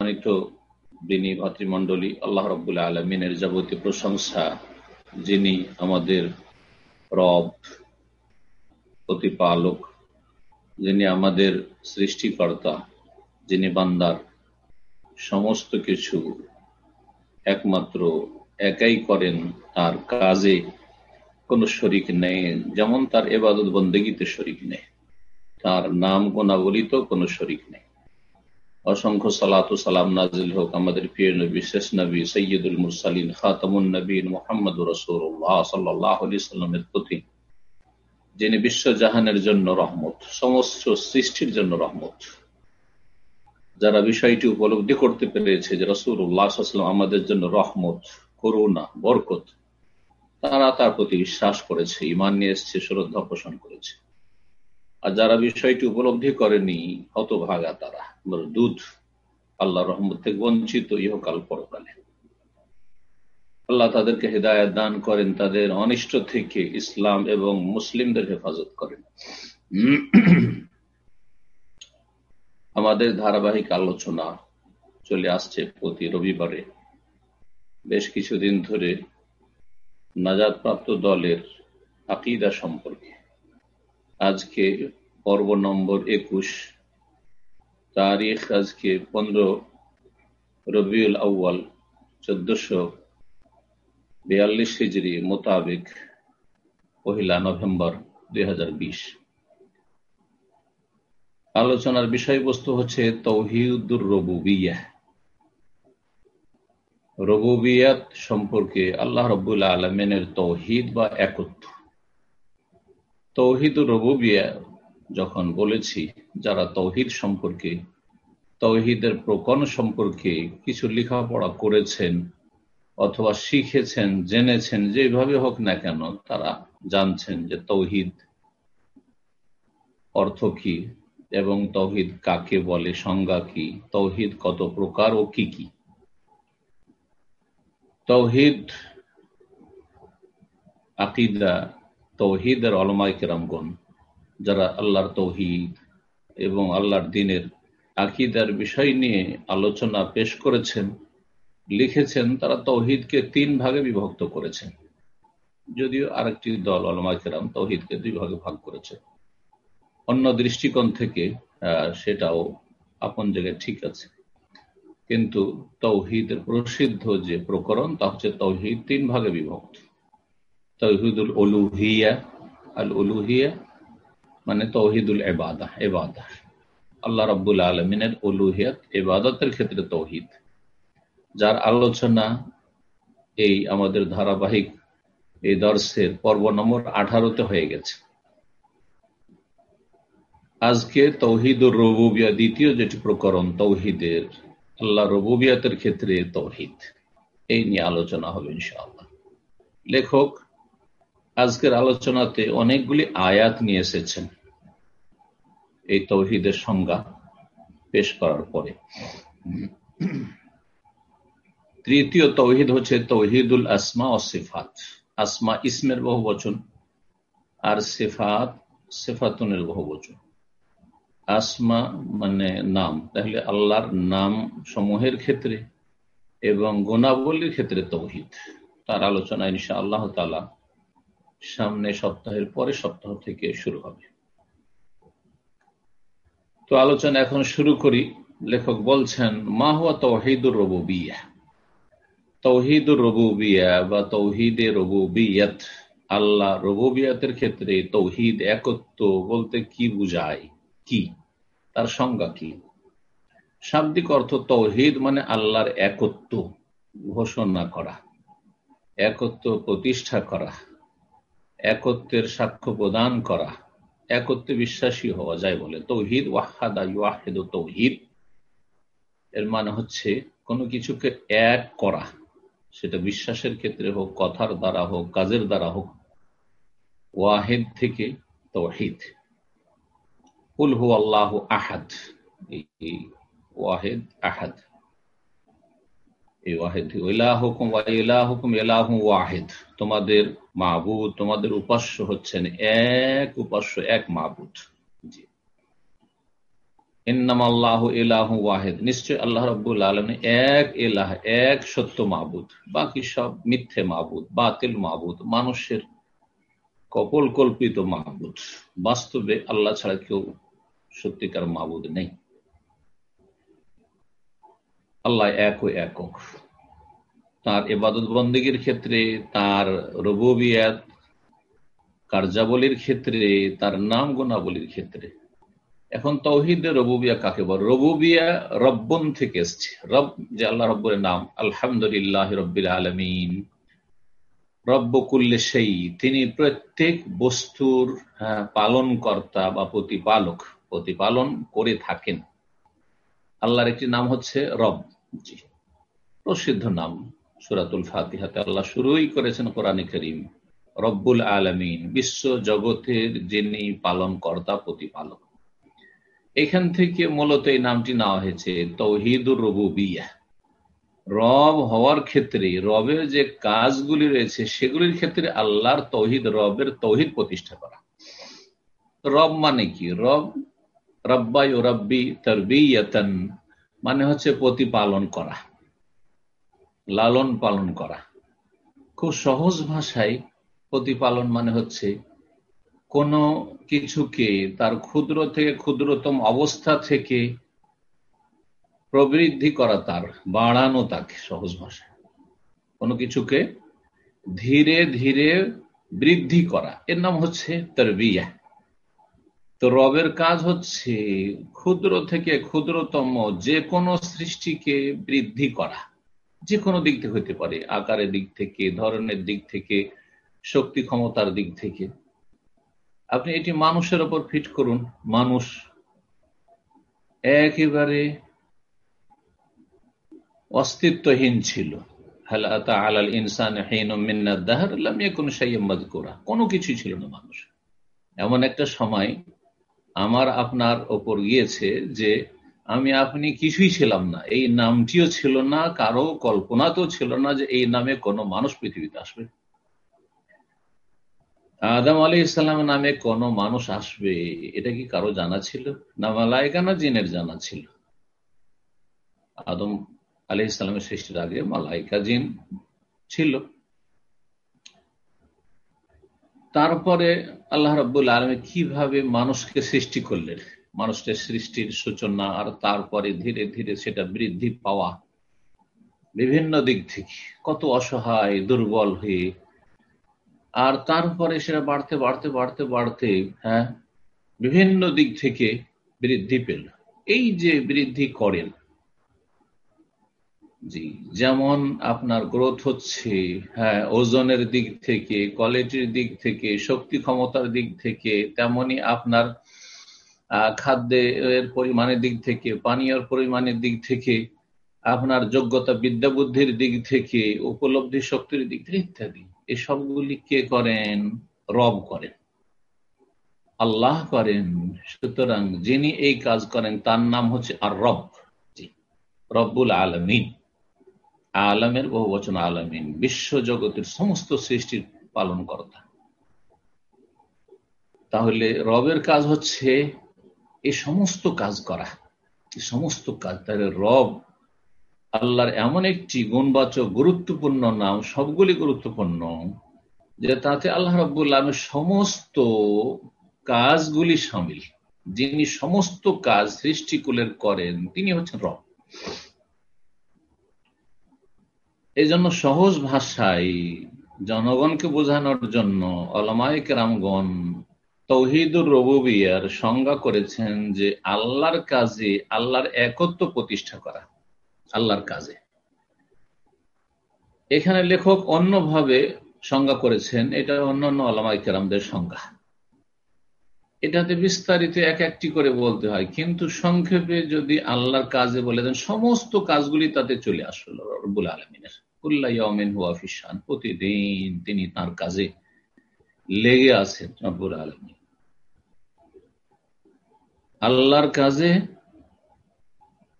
সম্মানিত দিনী ভাতৃমণ্ডলী, আল্লাহ রব্বুল্লা আলমিনের যাবতীয় প্রশংসা, যিনি আমাদের রব, প্রতিপালক, যিনি আমাদের সৃষ্টিকর্তা, যিনি বান্দার সমস্ত কিছু একমাত্র একাই করেন, তার কাজে কোনো শরিক নেই, যেমন তার এবাদত বন্দেগীতে শরিক নেই, তার নাম গোনাবলিতেও কোনো শরিক নেই। অসংখ্য সালাত সালাম নাজিল হোক আমাদের প্রিয় নবী, শেষ নবী সৈয়দুল মুরসালিন, খাতামুন নবীন মোহাম্মদ রসুল্লাহ সাল্লাহ সাল্লামের প্রতি, যিনি বিশ্বজাহানের জন্য রহমত, সমস্ত সৃষ্টির জন্য রহমত। যারা বিষয়টি উপলব্ধি করতে পেরেছে যে রসুল্লাহাম আমাদের জন্য রহমত, করুণা, বরকত, তারা তার প্রতি বিশ্বাস করেছে ইমান নিয়ে এসছে, শ্রদ্ধা পোষণ করেছে। আর যারা বিষয়টি উপলব্ধি করেনি, হতভাগা তারা। দুধ আল্লাহ রহমত থেকে বঞ্চিত, ইহকাল পরকালে। আল্লাহ তাদেরকে হৃদায়ত দান করেন, তাদের অনিষ্ট থেকে ইসলাম এবং মুসলিমদের হেফাজত করেন। আমাদের ধারাবাহিক আলোচনা চলে আসছে প্রতি রবিবারে। বেশ কিছুদিন ধরে নাজাদপ্রাপ্ত দলের আকিদা সম্পর্কে। আজকে পর্ব নম্বর একুশ। তারিখ আজকে পনেরো রবিউল আউ্য়াল, চোদ্দশো বিয়াল্লিশ হিজড়ি মোতাবেক পহিলা নভেম্বর দুই হাজার বিশ। আলোচনার বিষয়বস্তু হচ্ছে তৌহিদুর রবুবিয়া। রবুবিয়াত সম্পর্কে আল্লাহ রবুল্লা আলমেনের তৌহিদ বা একত্র তৌহিদ রবুবিয়া যখন বলেছি, যারা তৌহিদ সম্পর্কে, তৌহিদের প্রকরণ সম্পর্কে কিছু লেখাপড়া করেছেন অথবা শিখেছেন, জেনেছেন, যেভাবে হোক না কেন, তারা জানছেন যে তৌহিদ অর্থ কি এবং তৌহিদ কাকে বলে, সংজ্ঞা কি, তৌহিদ কত প্রকার ও কি কি। তৌহিদ আকিদা তৌহিদের অলমাই কেরামগণ, যারা আল্লাহর তৌহিদ এবং আল্লাহর দিনের আকিদার বিষয় নিয়ে আলোচনা পেশ করেছেন, লিখেছেন, তারা তৌহিদকে তিন ভাগে বিভক্ত করেছেন। যদিও আরেকটি দল অলমাই কেরাম তৌহিদকে দুই ভাগে ভাগ করেছে। অন্য দৃষ্টিকোণ থেকে সেটাও আপন জায়গায় ঠিক আছে। কিন্তু তৌহিদের প্রসিদ্ধ যে প্রকরণ, তা হচ্ছে তৌহিদ তিন ভাগে বিভক্ত। তৌহিদুল অলুহিয়া আল অলুহিয়া মানে তৌহিদুল এবাদা এবাদা আল্লাহ রব্বুল আলমিনের অলুহিয়াত এবাদতের ক্ষেত্রে তৌহিদ। যার আলোচনা এই আমাদের ধারাবাহিক এই দর্শের পর্ব নম্বর আঠারোতে হয়ে গেছে। আজকে তৌহিদুর রবুবিয়া, দ্বিতীয় যেটি প্রকরণ তৌহিদের, আল্লাহ রবুবিয়াতের ক্ষেত্রে তৌহিদ। এই নিয়ে আলোচনা হবে ইনশাআল্লাহ। লেখক আজকের আলোচনাতে অনেকগুলি আয়াত নিয়ে এসেছেন। এই তৌহিদের সংজ্ঞা পেশ করার পরে। তৃতীয় তৌহিদ হচ্ছে তৌহিদুল আসমা ও সিফাত। আসমা ইসমের বহু বচন, আর সেফাত সেফাতুনের বহু বচন। আসমা মানে নাম, তাহলে আল্লাহর নাম সমূহের ক্ষেত্রে এবং গুণাবলীর ক্ষেত্রে তৌহিদ। তার আলোচনা ইনশা আল্লাহ তালা সামনে সপ্তাহের পরে সপ্তাহ থেকে শুরু হবে। তো আলোচনা এখন শুরু করি। লেখক বলছেন, মা হুয়া তৌহিদুর রবুবিয়া? তৌহিদুর রবুবিয়া বা তৌহিদে রবুবিয়াত, আল্লাহ রবুবিয়াতের ক্ষেত্রে তৌহিদ একত্ব বলতে কি বুঝায়? কি? তার সংজ্ঞা কি? শাব্দিক অর্থ তৌহিদ মানে আল্লাহর একত্ব ঘোষণা করা, একত্ব প্রতিষ্ঠা করা। একত্বের সাক্ষ্য প্রদান করা। একত্রে বিশ্বাসী হওয়া যায় বলে। তৌহিদ ওয়াহাদা ওয়াহেদ তৌহিদ। এর মানে হচ্ছে কোনো কিছুকে এক করা। সেটা বিশ্বাসের ক্ষেত্রে হোক, কথার দ্বারা হোক, কাজের দ্বারা হোক, ওয়াহেদ থেকে তৌহিদ। কুল হু আল্লাহ আহাদ ওয়াহেদ, আহাদ। এই ওয়াহেদ ইলাহু তোমাদের মাহবুদ তোমাদের উপাস্য হচ্ছেন এক উপাস্য, এক মাহবুদ জি। নিশ্চয় আল্লাহ এক এলাহ এক সত্য মাহবুদ বাকি সব মিথ্যে মাহবুদ বাতিল মাহবুদ মানুষের কপল কল্পিত মাহবুদ বাস্তবে আল্লাহ ছাড়া কেউ সত্যিকার মাহবুদ নেই। আল্লাহ এক ও একক। তার এবাদত বন্দীগীর ক্ষেত্রে তার রবুবিয়াত কার্যাবলীর ক্ষেত্রে তার নাম গুণাবলীর ক্ষেত্রে। এখন তৌহিদের রবুবিয়া কাকে বল? রবুবিয়া রব্বন থেকে এসছে। রব যে আল্লাহ রব্বরের নাম আলহামদুলিল্লাহ রব্বিল আলমিন। রব্বকুল্লে সেই তিনি প্রত্যেক বস্তুর হ্যাঁ, পালন কর্তা বা প্রতিপালক প্রতিপালন করে থাকেন। আল্লাহর একটি নাম হচ্ছে রব। জি। প্রসিদ্ধ নাম। সুরাতুল ফাতিহাতে আল্লাহ শুরুই করেছেন কোরআন করিম, রব্বুল আলমিন, বিশ্ব জগতের যিনি পালন কর্তা প্রতিপালক। এখান থেকে মূলত এই নামটি নেওয়া হয়েছে তৌহিদুর রবুবিয়া। রব হওয়ার ক্ষেত্রে, রবের যে কাজগুলি রয়েছে, সেগুলির ক্ষেত্রে আল্লাহর তৌহিদ, রবের তৌহিদ প্রতিষ্ঠা করা। রব মানে কি? রব রব্বাই ও রব্বি তরবিয়াতন মানে হচ্ছে প্রতিপালন করা, লালন পালন করা। খুব সহজ ভাষায় প্রতিপালন মানে হচ্ছে কোনো কিছুকে তার ক্ষুদ্র থেকে ক্ষুদ্রতম অবস্থা থেকে প্রবৃদ্ধি করা তার, বাড়ানো তাকে সহজ ভাষায়। কোনো কিছুকে ধীরে ধীরে বৃদ্ধি করা। এর নাম হচ্ছে তরবিয়া। তো রবের কাজ হচ্ছে ক্ষুদ্র থেকে ক্ষুদ্রতম যে কোনো সৃষ্টিকে বৃদ্ধি করা। যে কোনো দিক থেকে হইতে পারে, আকারের দিক থেকে, ধরনের দিক থেকে, শক্তি ক্ষমতার দিক থেকে। আপনি এটি মানুষের ওপর ফিট করুন। মানুষ একেবারে অস্তিত্বহীন ছিল। আলাল ইনসান কোনো কিছু ছিল না মানুষ এমন একটা সময় আমার আপনার ওপর গিয়েছে যে আমি আপনি কিছুই ছিলাম না। এই নামটিও ছিল না, কারও কল্পনাতেও ছিল না যে এই নামে কোনো মানুষ পৃথিবীতে আসবে। আদম আলী ইসলাম নামে কোন মানুষ আসবে, এটা কি কারও জানা ছিল? না মালায়কা না জিনের জানা ছিল? আদম আলী ইসলামের সৃষ্টির আগে মালাইকা, জিন ছিল। তারপরে আল্লাহ রব্বুল আলমী কীভাবে মানুষকে সৃষ্টি করলেন? মানুষের সৃষ্টির সূচনা আর তারপরে ধীরে ধীরে সেটা বৃদ্ধি পাওয়া। বিভিন্ন দিক থেকে কত অসহায়, দুর্বল হয়ে। আর তারপরে সেটা বাড়তে বাড়তে বাড়তে বাড়তে হ্যাঁ বিভিন্ন দিক থেকে বৃদ্ধি পেল। এই যে বৃদ্ধি করেন জি, যেমন আপনার গ্রোথ হচ্ছে হ্যাঁ ওজনের দিক থেকে কোয়ালিটির দিক থেকে, শক্তি ক্ষমতার দিক থেকে, তেমনি আপনার খাদ্যের পরিমাণের দিক থেকে পানীয় পরিমাণের দিক থেকে, আপনার যোগ্যতা বিদ্যা বুদ্ধির দিক থেকে, উপলব্ধি শক্তির দিক থেকে ইত্যাদি। এসবগুলি কে করেন? রব করেন। আল্লাহ করেন। সুতরাং যিনি এই কাজ করেন, তার নাম হচ্ছে আর রব রব্বুল আলমিন। আলমের বহু বচন আলমিন বিশ্ব জগতের সমস্ত সৃষ্টির পালন কর্তা তাহলে রবের কাজ হচ্ছে এই সমস্ত কাজ করা। এই সমস্ত কাজ, তাহলে রব আল্লাহর এমন একটি গুণবাচক, গুরুত্বপূর্ণ নাম, সবগুলি গুরুত্বপূর্ণ, যে তাতে আল্লাহ রব্বুল্লাহ সমস্ত কাজগুলি সামিল। যিনি সমস্ত কাজ সৃষ্টিকুলের করেন, তিনি হচ্ছেন রব। এই জন্য সহজ ভাষায় জনগণকে বোঝানোর জন্য অলমায়ক রামগণ তৌহিদুর রবুবিয়ার সংজ্ঞা করেছেন যে আল্লাহর কাজে আল্লাহর একত্ব প্রতিষ্ঠা করা, আল্লাহর কাজে। এখানে লেখক অন্যভাবে সংজ্ঞা করেছেন, এটা অন্যান্য আলামাই কেরামদের সংজ্ঞা। এটাতে বিস্তারিত এক একটি করে বলতে হয়, কিন্তু সংক্ষেপে যদি আল্লাহর কাজে বলে দেন, সমস্ত কাজগুলি তাতে চলে আসলো রব্বুল আলমিনের। প্রতিদিন তিনি তার কাজে লেগে আছেন রব্বুল আলমিন। আল্লাহর কাজে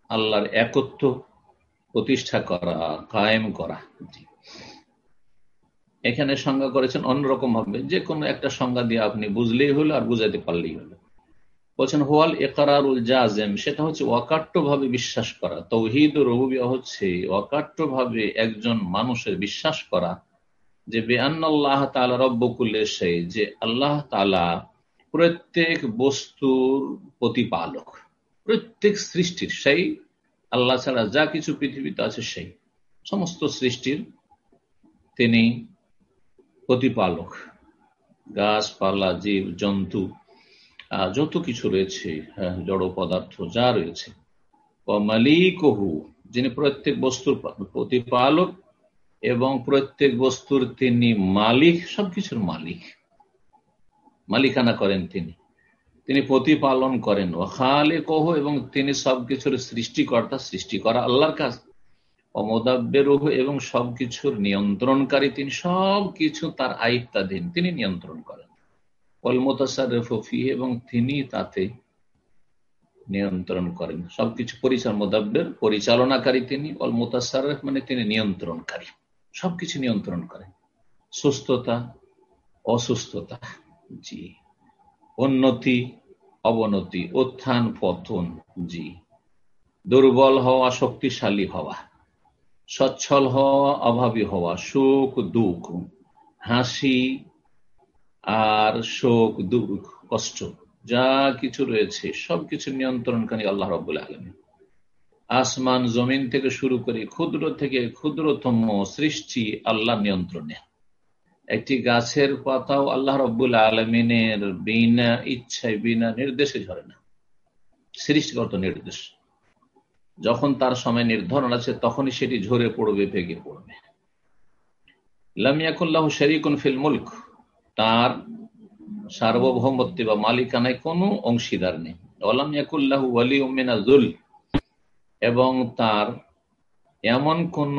আল্লাহর একত্ব প্রতিষ্ঠা করা, কায়েম করা। এখানে সংজ্ঞা করেছেন অন্যরকম ভাবে যে কোনো একটা সংজ্ঞা দিয়ে আপনি বুঝলেই হলো আর বুঝাইতে পারলেই হলো। বলছেন, হোয়াল একারুল জাজেম সেটা হচ্ছে অকাট্য ভাবে বিশ্বাস করা। তৌহিদ রবুবিয়া হচ্ছে অকাট্য ভাবে একজন মানুষের বিশ্বাস করা। যে বেআল্লাহ তালা রব্বকুল্লে সেই যে আল্লাহ তালা প্রত্যেক বস্তুর প্রতিপালক, প্রত্যেক সৃষ্টির সেই আল্লাহ ছাড়া যা কিছু পৃথিবীতে আছে সেই। সমস্ত সৃষ্টির তিনি প্রতিপালক। গাছপালা, জীব, জন্তু যত কিছু রয়েছে হ্যাঁ, জড় পদার্থ যা রয়েছে। মালিকহু যিনি প্রত্যেক বস্তুর প্রতিপালক এবং প্রত্যেক বস্তুর তিনি মালিক সবকিছুর মালিক। মালিকানা করেন তিনি। তিনি প্রতিপালন করেন। ও খালে কহ এবং তিনি সবকিছুর সৃষ্টিকর্তা সৃষ্টি করা আল্লাহর কাজ। অমদাব্যরুহ এবং সবকিছুর নিয়ন্ত্রণকারী তিনি। সবকিছু তার আয়ত্তাধীন। তিনি নিয়ন্ত্রণ করেন। অলমতাসারফি এবং তিনি তাতে নিয়ন্ত্রণ করেন। সবকিছু পরিচাল, মোদাব্বের, পরিচালনাকারী তিনি অলমতাসারফ মানে তিনি নিয়ন্ত্রণকারী। সবকিছু নিয়ন্ত্রণ করেন। সুস্থতা, অসুস্থতা, জি। উন্নতি, অবনতি, উত্থান, পতন, জি। দুর্বল হওয়া, শক্তিশালী হওয়া, সচ্ছল হওয়া, অভাবী হওয়া, সুখ, দুঃখ, হাসি আর শোক, দুঃখ, কষ্ট, যা কিছু রয়েছে, সবকিছু নিয়ন্ত্রণকারী আল্লাহ রব্বুল আলমী আসমান, জমিন থেকে শুরু করে ক্ষুদ্র থেকে ক্ষুদ্রতম সৃষ্টি আল্লাহ নিয়ন্ত্রণে। একটি গাছের পাতাও আল্লাহ রব্বুল আলমিনের বিনা ইচ্ছায়, বিনা নির্দেশে ঝরে না। সৃষ্টিগত নির্দেশ। যখন তার সময় নির্ধারণ আছে, তখনই সেটি ঝরে পড়বে, ভেঙে পড়বে। লামিয়াকুল্লাহ শরিকুন ফিল মুল্ক। তার সার্বভৌমত্ব বা মালিকানায় কোনো অংশীদার নেই। ওলামিয়াকুল্লাহ ওয়ালি উমিনা জুল এবং তার এমন কোন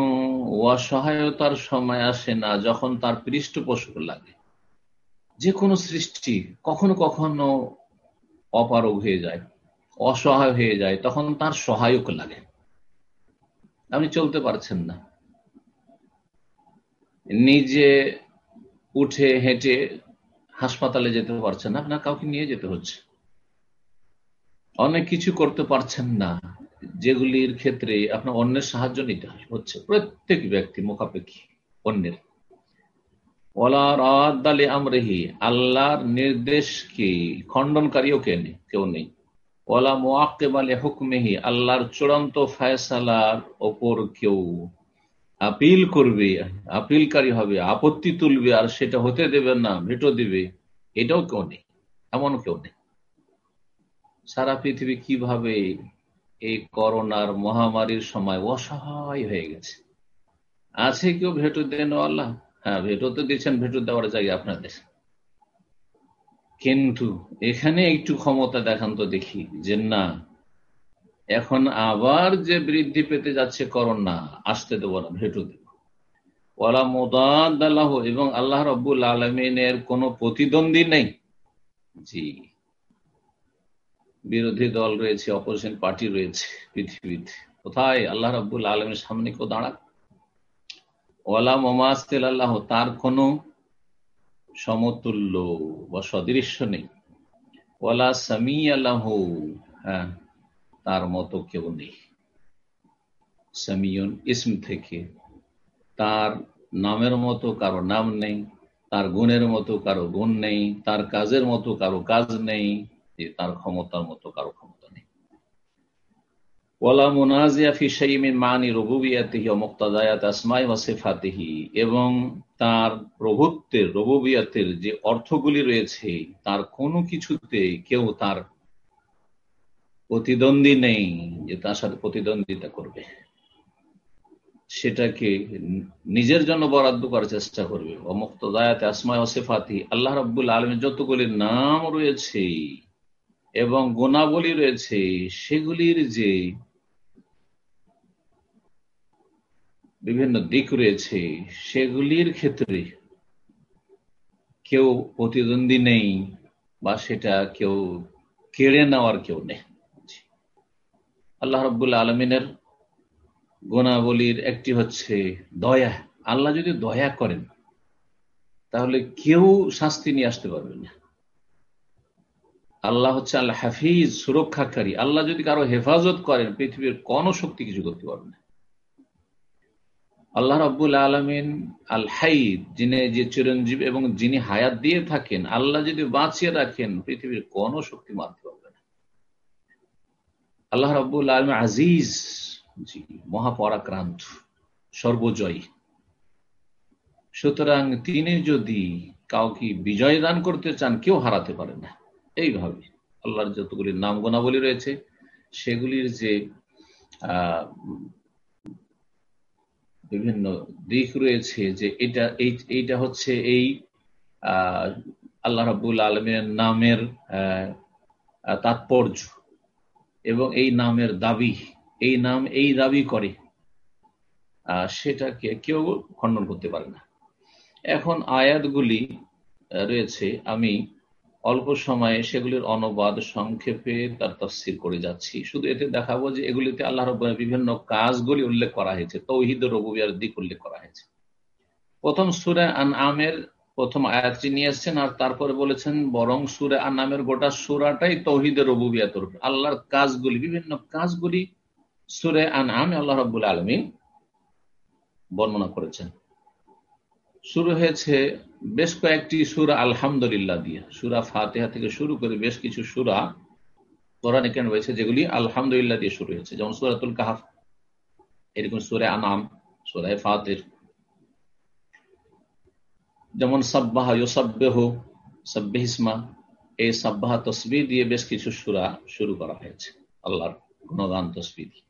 অসহায়তার সময় আসে না যখন তার পৃষ্ঠপোষক লাগে। যে কোনো সৃষ্টি কখনো কখনো অপারগ হয়ে যায়, অসহায় হয়ে যায়, তখন তার সহায়ক লাগে। আপনি চলতে পারছেন না। নিজে উঠে হেঁটে হাসপাতালে যেতে পারছেন না, আপনার কাউকে নিয়ে যেতে হচ্ছে। অনেক কিছু করতে পারছেন না, যেগুলির ক্ষেত্রে আপনার অন্যের সাহায্য নিতে হচ্ছে। প্রত্যেক ব্যক্তি মুখাপেক্ষী অন্যের। আমরেহি, আল্লাহর নির্দেশকে খণ্ডনকারীও কে নেই? কেউ নেই। ওলা মোয়াক্কেব আলী হুকমেহি, আল্লাহর চূড়ান্ত ফায়সালার ওপর কেউ আপিল করবে, আপিলকারী হবে, আপত্তি তুলবে, আর সেটা হতে দেবে না, ভেটো দিবে। এটাও কেউ নেই, এমন কেউ নেই। সারা পৃথিবী কীভাবে এই করোনার মহামারীর সময় অসহায় হয়ে গেছে? আছে কেউ ভেটো দেন আল্লাহ? হ্যাঁ ভেটো তো দিচ্ছেন ভেটো দেওয়ার জায়গা আপনাদের। কিন্তু এখানে একটু ক্ষমতা দেখান তো দেখি, যে না এখন আবার যে বৃদ্ধি পেতে যাচ্ছে করোনা, আসতে দেবো না, ভেটো দেব। ওলা এবং আল্লাহ রব্বুল আলমিনের কোন প্রতিদ্বন্দ্বী নেই। জি। বিরোধী দল রয়েছে অপোজিশন পার্টি রয়েছে পৃথিবীতে। কোথায়? আল্লাহ রব্বুল আলমের সামনে কেউ দাঁড়াক? ওয়ালা মোমাস্তেল আল্লাহ, তার কোন সমতুল্য বা সদৃশ্য নেই। ওয়ালা সামি আল্লাহ হ্যাঁ। তার মতো কেউ নেই। সামিয়ন ইসম থেকে তার নামের মতো কারও নাম নেই, তার গুণের মতো কারও গুণ নেই, তার কাজের মতো কারও কাজ নেই তার ক্ষমতার মতো কারও ক্ষমতা নেই। ওয়ালা মুনাজিয়া ফি শাইমিন মানি রবুবিয়াতিহি ও মুক্তাদায়াত আসমাই ওয়া সিফাতিহি, এবং তার প্রভুত্বের, রবুবিয়াতের যে অর্থগুলি রয়েছে, তার কোনো কিছুতে কেউ তার প্রতিদ্বন্দ্বী নেই যে তার সাথে প্রতিদ্বন্দ্বিতা করবে। সেটাকে নিজের জন্য বরাদ্দ করার চেষ্টা করবে। অমুক্ত দায়াতে আসমায় ওসেফাতি আল্লাহ রব্বুল আলমের যতগুলি নাম রয়েছে এবং গুণাবলী রয়েছে, সেগুলির যে বিভিন্ন দিক রয়েছে, সেগুলির ক্ষেত্রে কেউ প্রতিদ্বন্দ্বী নেই বা সেটা কেউ কেড়ে নেওয়ার কেউ নেই। আল্লাহ রব্বুল আলমিনের গুণাবলীর একটি হচ্ছে দয়া। আল্লাহ যদি দয়া করেন, তাহলে কেউ শাস্তি নিয়ে আসতে পারবে না। আল্লাহ হচ্ছে আল্লাহ হাফিজ সুরক্ষাকারী। আল্লাহ যদি কারও হেফাজত করেন, পৃথিবীর কোন শক্তি কিছু করতে পারবে না। আল্লাহ রব্বুল আলমিন আল হাইদ যিনি যে চিরঞ্জীব এবং যিনি হায়াত দিয়ে থাকেন, আল্লাহ যদি বাঁচিয়ে রাখেন, পৃথিবীর কোন শক্তি মারতে আল্লাহ রব্বুল আলম আজিজ, জি, মহাপরাক্রান্ত, সর্বজয়ী। সুতরাং তিনি যদি কাউকে বিজয় দান করতে চান, কেউ হারাতে পারে না। এইভাবে আল্লাহর যতগুলি নাম গোনাবলী রয়েছে, সেগুলির যে বিভিন্ন দিক রয়েছে যে এটা এইটা হচ্ছে এই আল্লাহ রাবুল আলমের নামের তাৎপর্য। এবং এই নামের দাবি, এই নাম এই দাবি করে। সেটাকে কেউ খণ্ডন করতে পারে না। এখন আয়াতগুলি রয়েছে। আমি অল্প সময়ে সেগুলির অনুবাদ সংক্ষেপে তার তফসির করে যাচ্ছি। শুধু এতে দেখাবো যে এগুলিতে আল্লাহ রব্বানের বিভিন্ন কাজগুলি উল্লেখ করা হয়েছে। তৌহিদ রবুবিয়ার দিক উল্লেখ করা হয়েছে। প্রথম সুরে আন আমের প্রথম আয়াতটি নিয়ে এসছেন আর তারপরে বলেছেন, বরং সুরে আন নামের গোটা সুরাটাই তৌহিদের রবুবিয়াতর আল্লাহর কাজগুলি, বিভিন্ন কাজগুলি সুরে আন আমে আল্লাহ রব্বুল আলমী বর্ণনা করেছেন। শুরু হয়েছে বেশ কয়েকটি সুরা আলহামদুলিল্লাহ দিয়ে। সুরা ফাতেহা থেকে শুরু করে বেশ কিছু সুরা কোরআন কেন রয়েছে, যেগুলি আলহামদুলিল্লাহ দিয়ে শুরু হয়েছে। যেমন সুরাতুল কাহাফ, এরকম সুরে আনাম সুরায় ফাতের যেমন সাব্বাহ ইউসাব্বেহ, সাব্বিহিসমা, এই সাব্বাহ তসবি দিয়ে বেশ কিছু সুরা শুরু করা হয়েছে, আল্লাহর গুণগান তসবি দিয়ে।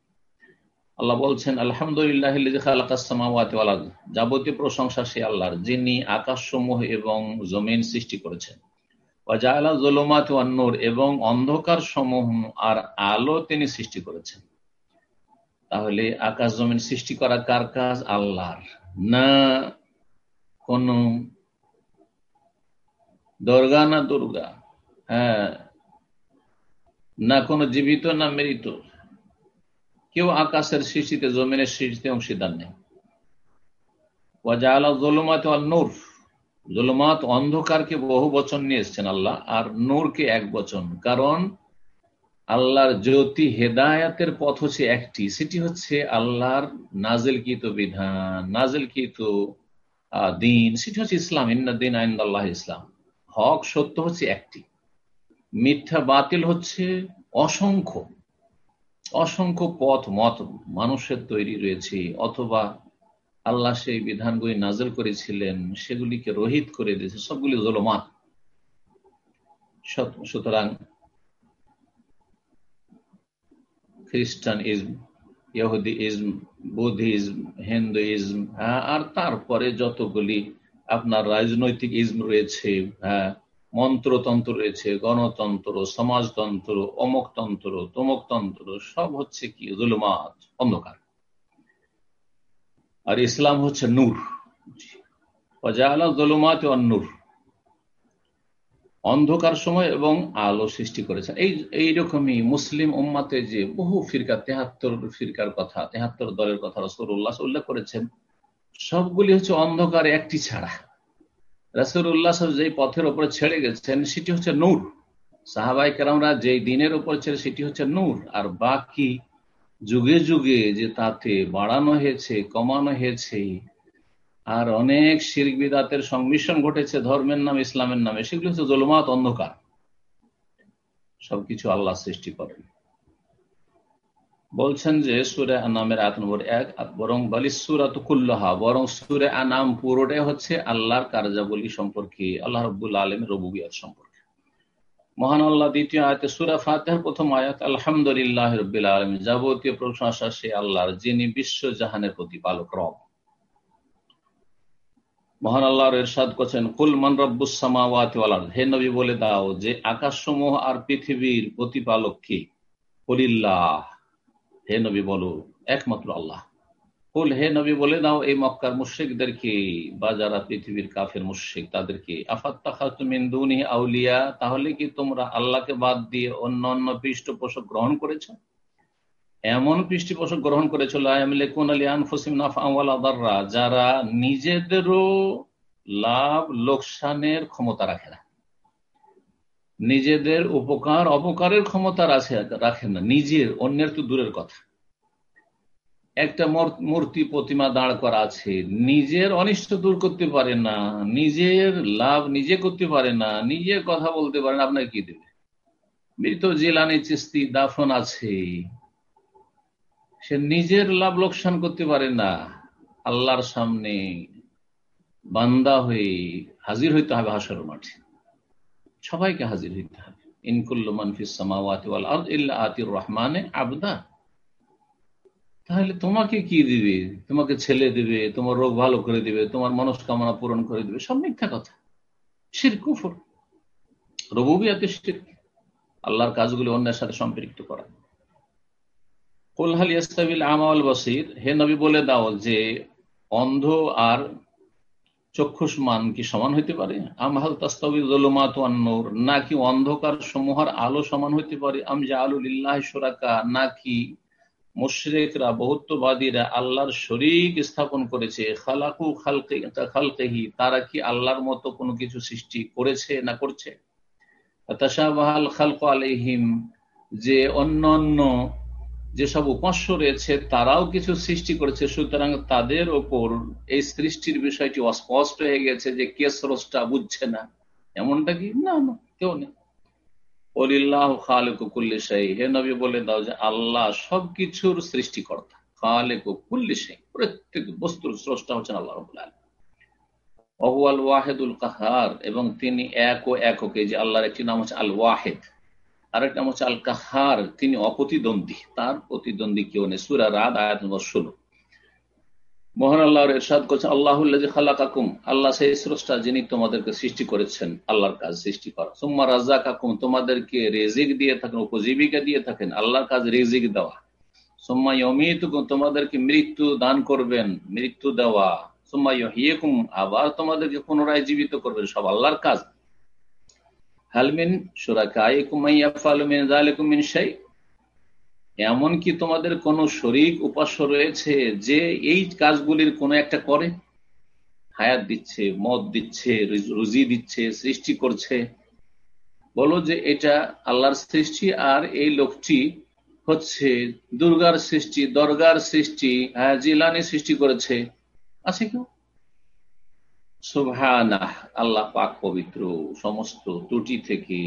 আল্লাহ বলছেন, আলহামদুলিল্লাহ যাবতীয় প্রশংসা সে আল্লাহর, যিনি আকাশসমূহ এবং জমিন সৃষ্টি করেছেন। নূর এবং অন্ধকার সমূহ আর আলো তিনি সৃষ্টি করেছেন। তাহলে আকাশ জমিন সৃষ্টি করা কার কাজ? আল্লাহর। না কোন দর্গা না দুর্গা হ্যাঁ না কোনো জীবিত না মৃত, কেউ আকাশের সৃষ্টিতে, জমিনের সৃষ্টিতে অংশীদার নেই। জলুমাত নূর জলুমাত অন্ধকারকে বহু বচন নিয়ে এসছেন আল্লাহ, আর নূরকে এক বচন, কারণ আল্লাহর জ্যোতি হেদায়াতের পথ হচ্ছে একটি, সেটি হচ্ছে আল্লাহর নাজেলকৃত বিধান, নাজেলকৃত দিন, সেটি হচ্ছে ইসলাম। ইন্দিন আইন্দাল্লাহ ইসলাম। হক, সত্য হচ্ছে একটি। মিথ্যা, বাতিল হচ্ছে অসংখ্য। অসংখ্য পথ, মত মানুষের তৈরি রয়েছে। অথবা আল্লাহ সেই বিধানগুলি নাজল করেছিলেন, সেগুলিকে রহিত করে দিয়েছে। সবগুলি জলমাত। সুতরাং খ্রিস্টান ইজম ইহুদি ইজম বুদ্ধিজম হিন্দুইজম হ্যাঁ আর তারপরে যতগুলি আপনার রাজনৈতিক ইজম রয়েছে হ্যাঁ মন্ত্রতন্ত্র রয়েছে, গণতন্ত্র, সমাজতন্ত্র, অমুকতন্ত্র, তমুকতন্ত্র, সব হচ্ছে কি? জুলমাত, অন্ধকার। আর ইসলাম হচ্ছে নূর। জলুমাত নূর অন্ধকার সময় এবং আলো সৃষ্টি করেছেন। এই, এইরকমই মুসলিম উম্মাতে যে বহু ফিরকা, তেহাত্তর ফিরকার কথা, তেহাত্তর দলের কথা রসুল উল্লাস উল্লেখ করেছেন, সবগুলি হচ্ছে অন্ধকার, একটি ছাড়া। রাসুল্লাহ যেই পথের ওপরে ছেড়ে গেছেন, সেটি হচ্ছে নূর। সাহাবাই কেরামরা যেই দিনের উপর ছেড়ে, সেটি হচ্ছে নূর। আর বাকি যুগে যুগে যে তাতে বাড়ানো হয়েছে, কমানো হয়েছে আর অনেক শির বিদাতের সংমিশ্রণ ঘটেছে ধর্মের নামে, ইসলামের নামে। সেগুলো হচ্ছে জলমাত, অন্ধকার। সবকিছু আল্লাহ সৃষ্টি করেন। বলছেন যে সুরে আনামের আয়াত নম্বর এক বরং বালি সুরাত কুল্লাহা, বরং সুরে আনাম পুরোটাই হচ্ছে আল্লাহর কার্যাবলী সম্পর্কে, আল্লাহ রব্বুল আলম রবুবিয়াত সম্পর্কে। মহান আল্লাহ, দ্বিতীয় আয়তে সুরা ফাতেহার প্রথম আয়াত, আলহামদুলিল্লাহ রব্বিল আলম যাবতীয় প্রশংসা সে আল্লাহর, যিনি বিশ্ব জাহানের প্রতিপালক, রব। মহান আল্লাহর এরশাদ করছেন, কুল মান রব্বুসামাওয়াত হে নবী, বলে দাও যে আকাশসমূহ আর পৃথিবীর প্রতিপালক কি? কলিল্লাহ। হে নবী, বলো, একমাত্র আল্লাহ। কুল, হে নবী, বলে দাও এই মক্কার মুশ্রিকদেরকে বা যারা পৃথিবীর কাফের মুশ্রিক তাদেরকে আফাত্তাখাতুমিন্দুনি আউলিয়া? তাহলে কি তোমরা আল্লাহকে বাদ দিয়ে অন্য অন্য পৃষ্ঠপোষক গ্রহণ করেছ? এমন পৃষ্ঠপোষক গ্রহণ করেছিল যারা নিজেদেরও লাভ, লোকসানের ক্ষমতা রাখে না। নিজেদের উপকার, অপকারের ক্ষমতা রাখেন না। নিজের, অন্যের তো দূরের কথা। একটা মূর্তি প্রতিমা দাঁড় করা আছে, নিজের অনিষ্ট দূর করতে পারে না, নিজের লাভ নিজে করতে পারে না, নিজের কথা বলতে পারে না, আপনার কি দেবে? মৃত জেলানি চিস্তি দাফন আছে। সে নিজের লাভ লোকসান করতে পারে না। আল্লাহর সামনে বান্দা হয়ে হাজির হইতে হবে হাসর মাঠে। সবাইকে হাজির হইতে হবে। তাহলে তোমাকে কি দিবে? তোমাকে ছেলে দিবে, তোমার রোগ ভালো করে দিবে, তোমার মনস্কামনা পূরণ করে দিবে, সব মিথ্যা কথা। শির কুফর। রবুবিয়াতে শির। আল্লাহর কাজগুলি অন্যের সাথে সম্পৃক্ত করা। কোলহাল ইয়াস্তাবিল আমাল বসির, হে নবী বলে দাও যে অন্ধ আর চক্ষুষ মান কি সমান হইতে পারে? আমহাল তাস্তাবি জলুমাত আন্নুর নাকি অন্ধকার সমূহার আলো সমান হইতে পারে? আম জা আলুলিল্লাহ সুরাকা নাকি মুশরেকরা, বহুত্ববাদীরা আল্লাহর শরিক স্থাপন করেছে? খালাকু খালকে খালকেহি, তারা কি আল্লাহর মতো কোনো কিছু সৃষ্টি করেছে না করছে? তাসাবাহাল খালক আলহিম যে অন্য অন্য যেসব উপাস্য রয়েছে, তারাও কিছু সৃষ্টি করেছে। সুতরাং তাদের ওপর এই সৃষ্টির বিষয়টি অস্পষ্ট হয়ে গেছে যে কে স্রষ্টা বুঝছে না। এমনটা কি? না কেউ নেই। অলিল্লাহ কুল্লিশাই হে নবী, বলে দাও যে আল্লাহ সবকিছুর সৃষ্টিকর্তা। খালেক কুল্লিশাই প্রত্যেক বস্তুর স্রষ্টা হচ্ছেন আল্লাহ রবুল্লাহ অহুয়াল ওয়াহেদুল কাহার। এবং তিনি এক ও এককে। যে আল্লাহর একটি নাম হচ্ছে আল ওয়াহেদ আরেকটা নাম হচ্ছে আল কাহার তিনি অপ্রতিদ্বন্দ্বী। তার প্রতিদ্বন্দ্বী কেউ নেই সুরা রাত আয়াত নম্বর ষোলো। মহান আল্লাহর এরশাদ করছেন আল্লাহুল্লাহ খালাকাকুম আল্লাহ সেই স্রষ্টা যিনি তোমাদেরকে সৃষ্টি করেছেন, আল্লাহর কাজ সৃষ্টি করা। সুম্মা রাজা কাকুম তোমাদেরকে রেজিক দিয়ে থাকেন, উপজীবিকা দিয়ে থাকেন, আল্লাহর কাজ রেজিক দেওয়া। সুম্মা ইয়মিতুকুম তোমাদেরকে মৃত্যু দান করবেন, মৃত্যু দেওয়া। সুম্মা ইহিয়েকুম আবার তোমাদেরকে পুনরায় জীবিত করবেন, সব আল্লাহর কাজ। হালমিন সুরাকাইকুম ইয়াফালু মিন শাই এমন কি তোমাদের কোন শরিক উপাস্য রয়েছে যে এই কাজগুলির কোনো একটা করে? হায়াত দিচ্ছে, মদ দিচ্ছে, রুজি দিচ্ছে, সৃষ্টি করছে। বলো যে এটা আল্লাহর সৃষ্টি আর এই লোকটি হচ্ছে দুর্গার সৃষ্টি, দরগার সৃষ্টি হ্যাঁ জিলানি সৃষ্টি করেছে। আছে কেউ? সুভানা আল্লাহ পাক পবিত্র সমস্ত ত্রুটি থেকে,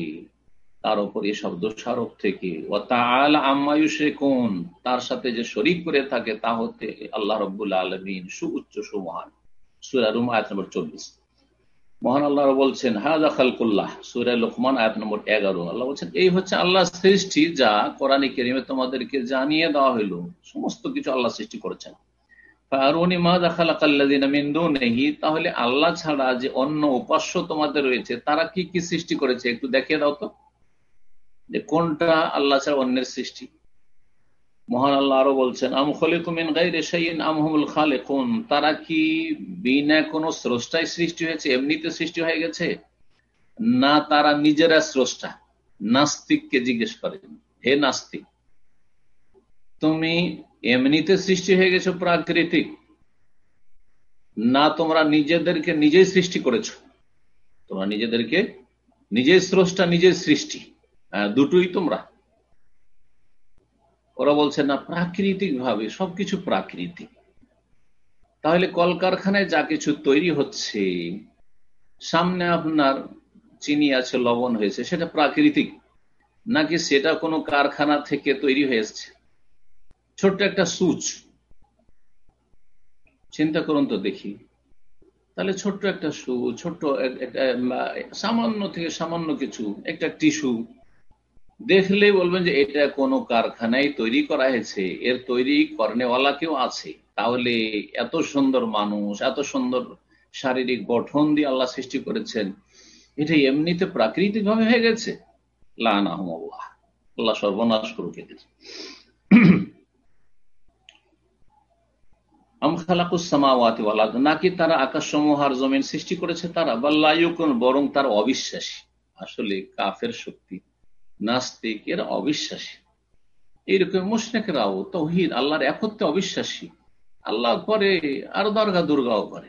তার উপর এসব দোষারোপ থেকে ও তাল আম্মায়ুষে কোন তার সাথে যে শরিক করে থাকে, তা হতে আল্লাহ রব্বুল আলমিন সুউচ্চ সুমহান। সুরারুম আয়াত নম্বর চব্বিশ। মহান আল্লাহ বলছেন হাজা খালকুল্লাহ সুরা লোকমান, আয়াত নম্বর এগারো। আল্লাহ বলছেন, এই হচ্ছে আল্লাহ সৃষ্টি যা কোরআন কেরিমে তোমাদেরকে জানিয়ে দেওয়া হইল। সমস্ত কিছু আল্লাহ সৃষ্টি করেছেন। তাহলে আল্লাহ ছাড়া যে অন্য উপাস্য তোমাদের রয়েছে, তারা কি কি সৃষ্টি করেছে? একটু দেখিয়ে দাও তো। যে কোনটা আল্লাহ ছাড়া অন্যের সৃষ্টি? মহান আল্লাহ আরও বলছেন, আম খলিকুমিন গাইরেশাইন আমহুল খালেকুন তারা কি বিনা কোনো স্রষ্টায় সৃষ্টি হয়েছে, এমনিতে সৃষ্টি হয়ে গেছে? না, তারা নিজেরা স্রষ্টা, নাস্তিককে জিজ্ঞেস করেন, হে নাস্তিক, তুমি এমনিতে সৃষ্টি হয়ে গেছো প্রাকৃতিক। না, তোমরা নিজেদেরকে নিজেই সৃষ্টি করেছ। তোমরা নিজেদেরকে নিজেই স্রষ্টা, নিজের সৃষ্টি। দুটোই তোমরা। ওরা বলছে, না প্রাকৃতিক ভাবে সবকিছু প্রাকৃতিক। তাহলে কলকারখানায় যা কিছু তৈরি হচ্ছে, সামনে আপনার চিনি আছে, লবণ হয়েছে, সেটা প্রাকৃতিক। নাকি সেটা কোনো কারখানা থেকে তৈরি হয়েছে ছোট্ট একটা সুচ। চিন্তা করুন তো দেখি। তাহলে ছোট্ট একটা সু, ছোট্ট সামান্য থেকে সামান্য কিছু, একটা টিস্যু। দেখলে বলবেন যে এটা কোনো কারখানায় তৈরি করা হয়েছে। এর তৈরি কর্নেওয়ালা কেউ আছে। তাহলে এত সুন্দর মানুষ, এত সুন্দর শারীরিক গঠন দিয়ে আল্লাহ সৃষ্টি করেছেন। এটা এমনিতে প্রাকৃতিক ভাবে হয়ে গেছে? লাহ আল্লাহ। সর্বনাশ করুক নাকি তারা আকাশ সমূহ আর জমিন সৃষ্টি করেছে তারা? বা লাইকুন বরং তার অবিশ্বাসী। আসলে কাফের শক্তি নাস্তিক এর অবিশ্বাসী। এইরকম মুশরেকরাও তহিদ, আল্লাহর একত্রে অবিশ্বাসী। আল্লাহ করে আর দরগা দুর্গাও করে।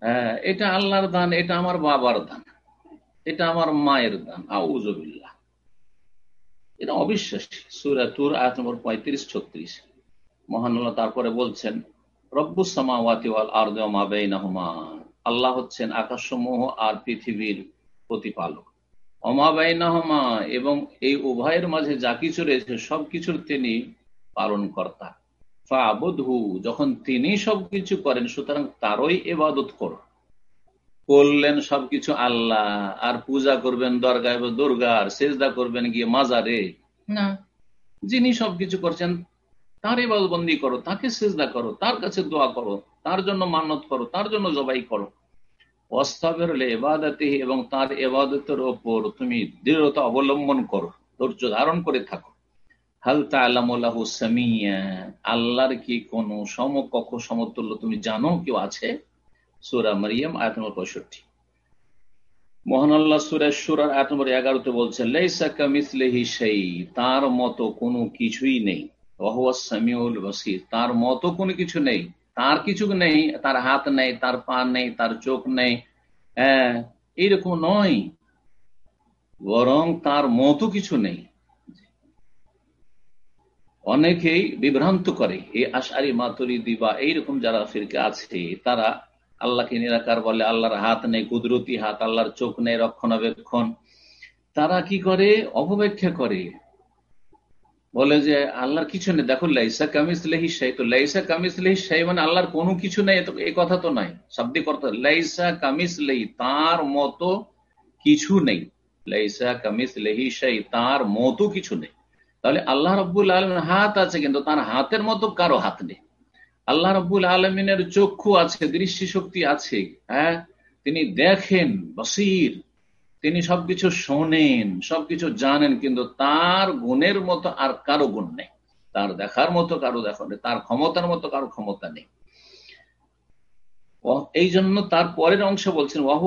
হ্যাঁ এটা আল্লাহর দান, এটা আমার বাবার দান। এটা আমার মায়ের দান আউজবিল্লা এটা অবিশ্বাসী। সুরাতুর আয়াত নম্বর পঁয়ত্রিশ, ছত্রিশ। মহানুল্লাহ তারপরে বলছেন আল্লাহ হচ্ছেন আকাশসমূহ আর পৃথিবীর প্রতিপালক। অমাবাইনাহমা এবং এই উভয়ের মাঝে যা কিছু রয়েছে সবকিছুর তিনি পালন কর্তা ফাবুধু যখন তিনি সবকিছু করেন সুতরাং তারই এবাদত কর। করলেন সবকিছু আল্লাহ আর পূজা করবেন দরগা এবং দুর্গার সেজদা করবেন গিয়ে মাজারে। না। যিনি সবকিছু করছেন তার এবাদবন্দি করো, তাকে সেজদা করো, তার কাছে দোয়া করো, তার জন্য মানত করো, তার জন্য জবাই করো। অস্তাবের এবাদতে এবং তার এবাদতের ওপর তুমি দৃঢ়তা অবলম্বন করো, ধৈর্য ধারণ করে থাকো। হাল তালামুল্লাহ সামিয়া, আল্লাহর কি কোন সমকক্ষ সমতুল্য তুমি জানো কেউ আছে? সুরা মারিয়াম, আয়াত নম্বর পঁয়ষট্টি। মোহন আল্লাহ সুরেশ সুরার আয়াত নম্বর এগারোতে বলছে, লেইসা কামিসলেহি সেই তার মতো কোনো কিছুই নেই। তার মতো কোনো কিছু নেই। তার কিছু নেই, তার হাত নেই, তার পা নেই, তার চোখ নেই। হ্যাঁ এইরকম নয়। বরং তার মতো কিছু নেই। অনেকেই বিভ্রান্ত করে এই আশারি মাতুরিদি বা এইরকম যারা ফিরকে আছে, তারা আল্লাহকে নিরাকার বলে, আল্লাহর হাত নেই, কুদরতি হাত, আল্লাহর চোখ নেই, রক্ষণাবেক্ষণ। তারা কি করে? অপব্যাখ্যা করে। বলে যে আল্লাহর কিছু নেই। দেখো, লাইসা কামিস লেহি সাই তো লাইসা কামিস লেহি সাই মানে আল্লাহর কোনো কিছু নেই এই কথা তো নাই। শাব্দিক অর্থ, লাইসা কামিস লেহি তার মতো কিছু নেই। লাইসা কামিস লেহি সাই তার মতো কিছু নেই। তাহলে আল্লাহ রব্বুল আলমের হাত আছে কিন্তু তার হাতের মতো কারও হাত নেই। আল্লাহ রব্বুল আলমিনের চক্ষু আছে দৃষ্টি শক্তি আছে হ্যাঁ? তিনি দেখেন, বসির। তিনি সবকিছু শোনেন, সবকিছু জানেন, কিন্তু তার গুণের মতো আর কারও গুণ নেই। তার দেখার মতো কারও দেখা নেই, তার ক্ষমতার মতো কারও ক্ষমতা নেই। এই জন্য তার পরের অংশ বলছেন, ওয়াহ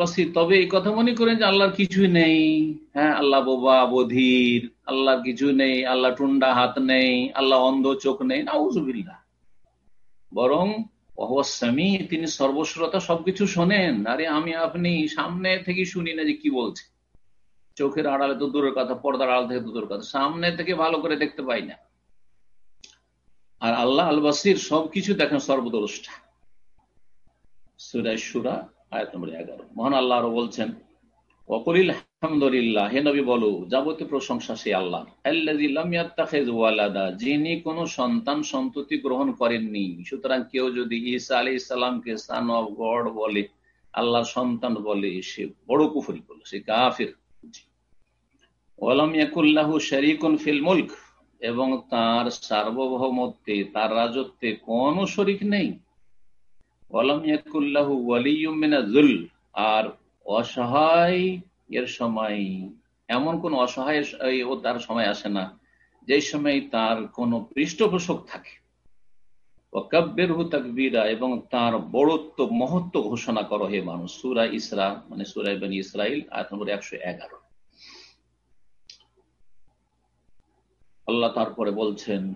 বাসির। তবে এই কথা মনে করেন যে আল্লাহর কিছুই নেই। হ্যাঁ আল্লাহ বোবা, বধির, আল্লাহর কিছু নেই, আল্লাহ টুন্ডা হাত নেই, আল্লাহ অন্ধ চোখ নেই না বরং অহস্বামী তিনি সর্বশ্রোতা, সবকিছু শোনেন। আরে আমি, আপনি সামনে থেকে শুনি না যে কি বলছে। চোখের আড়ালে তো দূরের কথা, পর্দার আড়াল থেকে দূরের কথা। সামনে থেকে ভালো করে দেখতে পাই না। আর আল্লাহ আলবাসির সবকিছু দেখেন সর্বদরষ্টা। সুরায় সুরা আয়াত নম্বর এগারো। মহান আল্লাহ আরও বলছেন অকলিল আলহামদুলিল্লাহ, হে নবী বলো, যাবতীয় প্রশংসা সে আল্লাহ যিনি কোন সন্তান সন্ততি গ্রহণ করেননি। সুতরাং কেউ যদি আলী ইসলামকে সান অফ গড বলে সন্তান বলে, সে বড় কুফরি করল, সে কাফির। ফিল মুলক, এবং তার সার্বভৌমত্বে, তার রাজত্বে কোন শরিক নেই। ওয়ালাম ইয়াকুল্লাহু আর অসহায় এর সময় এমন কোন অসহায় ও তার সময় আসে না যে সময় তার কোনো পৃষ্ঠপোষক থাকে। কাব্যের হু তাকবীরা এবং তার বড়ত্ব, মহত্ব ঘোষণা করো হে মানুষ। সুরা ইসরা মানে সুরাই বানী ইসরাইল, আয়াত নম্বর একশো এগারো। আল্লাহ তারপরে বলছেন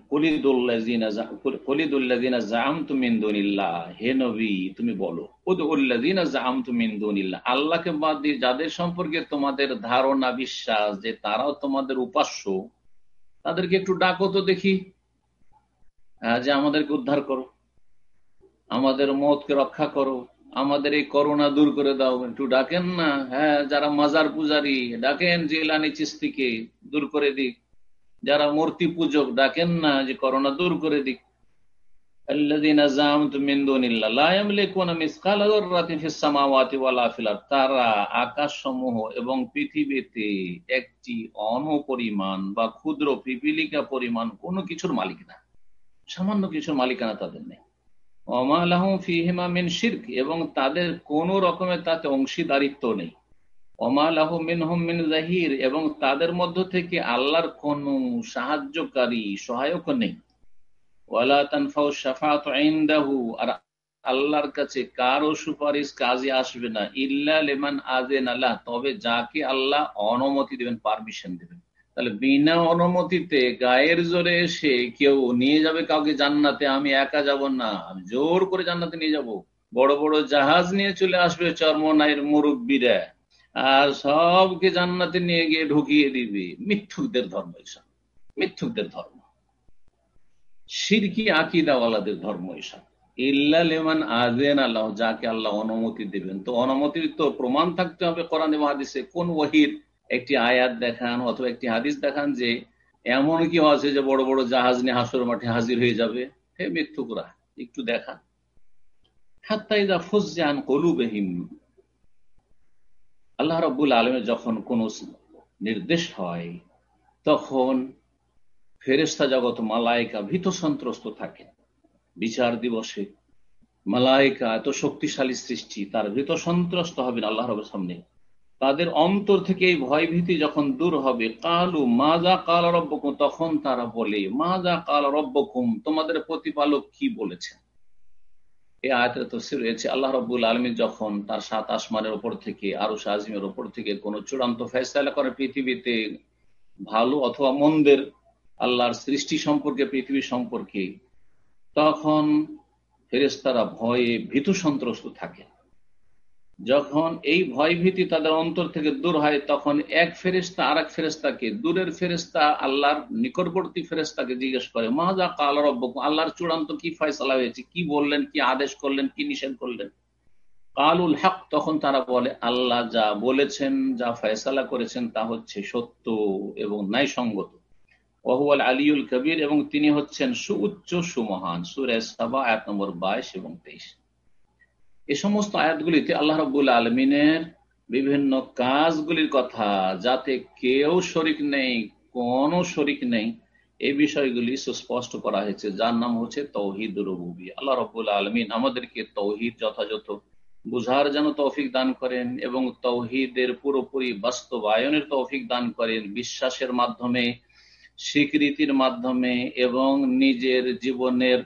হে নবী, তুমি বলো আল্লাহকে বাদ দিয়ে যাদের সম্পর্কে তোমাদের ধারণা, বিশ্বাস, যে তারাও তোমাদের উপাস্য, তাদেরকে একটু ডাকো তো দেখি। যে আমাদেরকে উদ্ধার করো। আমাদের মতকে রক্ষা করো। আমাদের এই করোনা দূর করে দাও। একটু ডাকেন না। হ্যাঁ যারা মাজার পূজারি, ডাকেন জিলানি চিস্তিকে দূর করে দিক। যারা মূর্তি পূজক ডাকেন না যে করোনা দূর করে দিক। তারা আকাশ সমূহ এবং পৃথিবীতে একটি অনপরিমাণ বা ক্ষুদ্র পিপিলিকা পরিমাণ কোনো কিছুর সামান্য কিছুর মালিকানা তাদের নেই। মিন শির্ক, এবং তাদের কোন রকমের তাতে অংশীদারিত্ব নেই। জাহির, এবং তাদের মধ্য থেকে আল্লাহর কোন সাহায্যকারী সহায়ক নেই। আর আল্লাহর কাছে কারও সুপারিশ কাজে আসবে না, ইল্লা লেমান আজেন আল্লাহ তবে যাকে আল্লাহ অনুমতি দেবেন পারমিশন দেবেন। তাহলে বিনা অনুমতিতে গায়ের জোরে এসে কেউ নিয়ে যাবে কাউকে জান্নাতে, আমি একা যাব না, আমি জোর করে জান্নাতে নিয়ে যাব। বড় বড় জাহাজ নিয়ে চলে আসবে চর্মনাইয়ের মুরব্বীরা। আর সবকে জান্নাতে নিয়ে গিয়ে ঢুকিয়ে দিবে মিথ্যুকদের ধর্ম এসব মিথ্যুকদের ধর্ম। সিরকি আকিদাওয়ালাদের ধর্ম এসব ইল্লা লেমান আজেন আল্লাহ, যাকে আল্লাহ অনুমতি তো অনুমতির তো প্রমাণ থাকতে হবে কোরআন কোন একটি আয়াত দেখান অথবা একটি হাদিস দেখান যে এমন কি আছে যে বড় বড় জাহাজ নিয়ে হাসর মাঠে হাজির হয়ে যাবে। হে মিথ্যুকরা, একটু দেখান। হাত্তাইদা ফুজান কলুবেহিম আল্লাহ রব্বুল আলমের যখন কোন নির্দেশ হয়, তখন ফেরেস্তা জগৎ মালায়িকা ভীত সন্ত্রস্ত থাকে বিচার দিবসে মালায়িকা এত শক্তিশালী সৃষ্টি, তার ভীত সন্ত্রস্ত হবেন আল্লাহ রবের সামনে। তাদের অন্তর থেকে এই ভয় ভীতি যখন দূর হবে, কালু মাজা কাল রব্বকুম, তখন তারা বলে মাজা কাল রব্বকুম, তোমাদের প্রতিপালক কি বলেছেন? এই আয়াতের তফসির রয়েছে, আল্লাহ রব্বুল আলমী যখন তার সাত আসমানের ওপর থেকে আরও আজিমের ওপর থেকে কোন চূড়ান্ত ফেসলা করে পৃথিবীতে ভালো অথবা মন্দের আল্লাহর সৃষ্টি সম্পর্কে, পৃথিবী সম্পর্কে, তখন ফেরেস্তারা ভয়ে ভীতু সন্ত্রস্ত থাকে। যখন এই ভয় ভীতি তাদের অন্তর থেকে দূর হয়, তখন এক ফেরিস্তা আর এক ফেরেস্তাকে দূরের ফেরেস্তা আল্লাহর নিকটবর্তী ফেরেস্তাকে জিজ্ঞেস করে মাহাজা কাল রব্ব আল্লাহর চূড়ান্ত কি ফয়সলা হয়েছে? কি বললেন? কি আদেশ করলেন? কি নিষেধ করলেন? কালুল হক, তখন তারা বলে, আল্লাহ যা বলেছেন, যা ফয়সালা করেছেন, তা হচ্ছে সত্য এবং ন্যায়সঙ্গত। ওহুয়াল আলিউল কবির এবং তিনি হচ্ছেন সু সুউচ্চ সুমহান, সুরে সাবা এক নম্বর বাইশ এবং তেইশ। এ সমস্ত আয়াতগুলিতে আল্লাহ রবুল আলমিনের বিভিন্ন কাজগুলির কথা, যাতে কেউ শরিক নেই, কোন শরিক নেই এই বিষয়গুলি সুস্পষ্ট করা হয়েছে, যার নাম হচ্ছে তৌহিদ রবুবি আল্লাহ রবুল আলমিন আমাদেরকে তৌহিদ যথাযথ বুঝার যেন তৌফিক দান করেন এবং তৌহিদের পুরোপুরি বাস্তবায়নের তৌফিক দান করেন বিশ্বাসের মাধ্যমে, স্বীকৃতির মাধ্যমে এবং নিজের জীবনের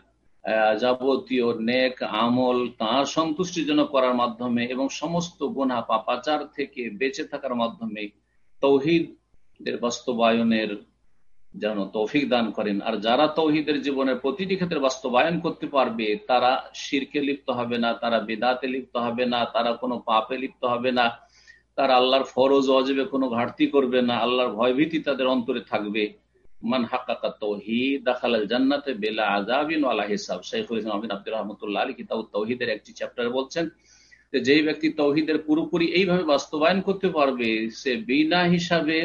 যাবতীয় নেক আমল তাঁর সন্তুষ্টির জন্য করার মাধ্যমে এবং সমস্ত গুণা পাপাচার থেকে বেঁচে থাকার মাধ্যমে তৌহিদের বাস্তবায়নের যেন তৌফিক দান করেন। আর যারা তৌহিদের জীবনের প্রতিটি ক্ষেত্রে বাস্তবায়ন করতে পারবে, তারা শিরকে লিপ্ত হবে না, তারা বেদাতে লিপ্ত হবে না, তারা কোনো পাপে লিপ্ত হবে না, তারা আল্লাহর ফরজ অজবে কোনো ঘাটতি করবে না, আল্লাহর ভয়ভীতি তাদের অন্তরে থাকবে। মান হাক্কাকা তৌহিদ দাখালাল জান্নাতে বেলা আযাবিন ওয়ালা হিসাব। শাইখুল ইসলাম আব্দুর রহমতুল্লাহ আলী কিতাব তৌহিদের একটি চ্যাপ্টারে বলছেন যে, যেই ব্যক্তি তৌহিদের পুরোপুরি এইভাবে বাস্তবায়ন করতে পারবে, সে বিনা হিসাবে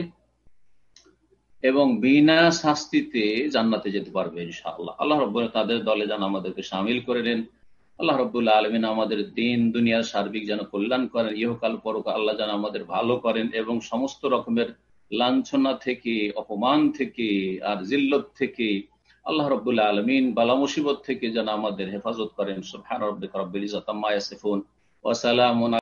এবং বিনা শাস্তিতে জান্নাতে যেতে পারবে ইনশাআল্লাহ। আল্লাহ রব্বুল তাদের দলে যেন আমাদেরকে সামিল করে নেন। আল্লাহ রব্বুল্লাহ আলমিন আমাদের দিন, দুনিয়ার সার্বিক যেন কল্যাণ করেন। ইহকাল পরকাল আল্লাহ যেন আমাদের ভালো করেন এবং সমস্ত রকমের লাঞ্ছনা থেকে, অপমান থেকে, আর জিল্লত থেকে, আল্লাহ রবুল্লাহ আলমিন বালা মুসিবত থেকে যেন আমাদের হেফাজত করেন। সুফান রব্বিক রব্বিল ইজাত আম্মা ইয়াসিফুন। ওয়া সালামুন